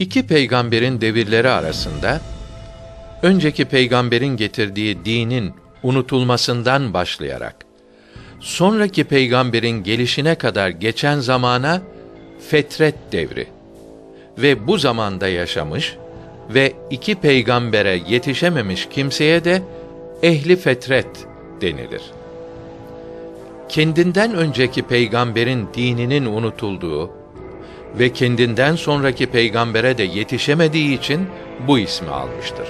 İki peygamberin devirleri arasında önceki peygamberin getirdiği dinin unutulmasından başlayarak sonraki peygamberin gelişine kadar geçen zamana fetret devri ve bu zamanda yaşamış ve iki peygambere yetişememiş kimseye de ehli fetret denilir. Kendinden önceki peygamberin dininin unutulduğu ve kendinden sonraki peygambere de yetişemediği için bu ismi almıştır.